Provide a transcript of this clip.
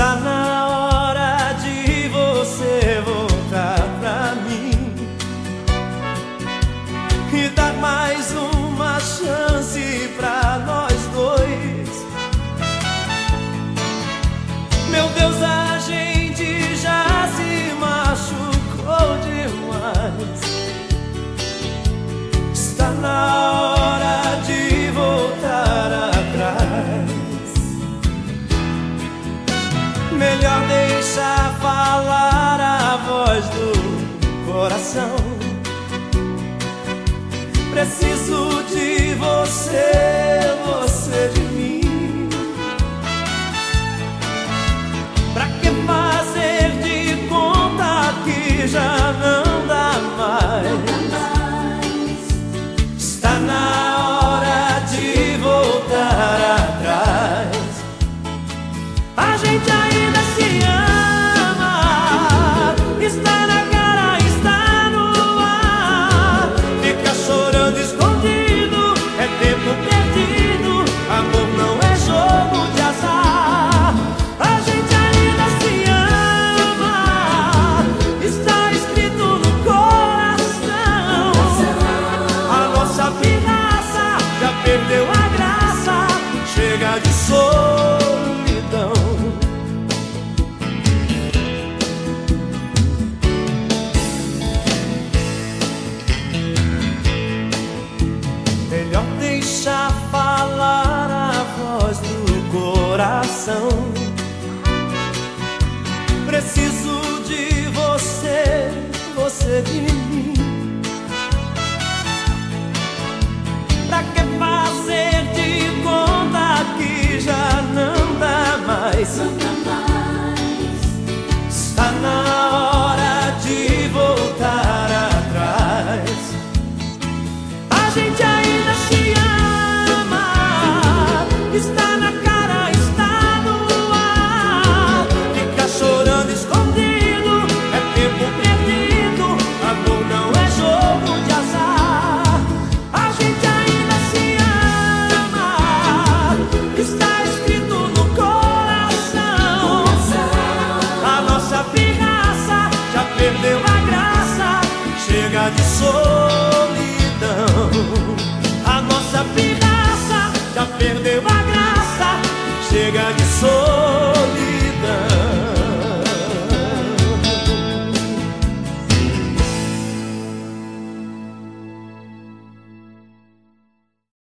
Está melhor deixar falar a voz do coração. Preciso de você, você de mim. Pra que fazer de conta que já não dá mais? Está na hora de voltar atrás. A gente coração. Preciso de você, você de mim. Pra que fazer de conta que já não dá mais? chega de sol.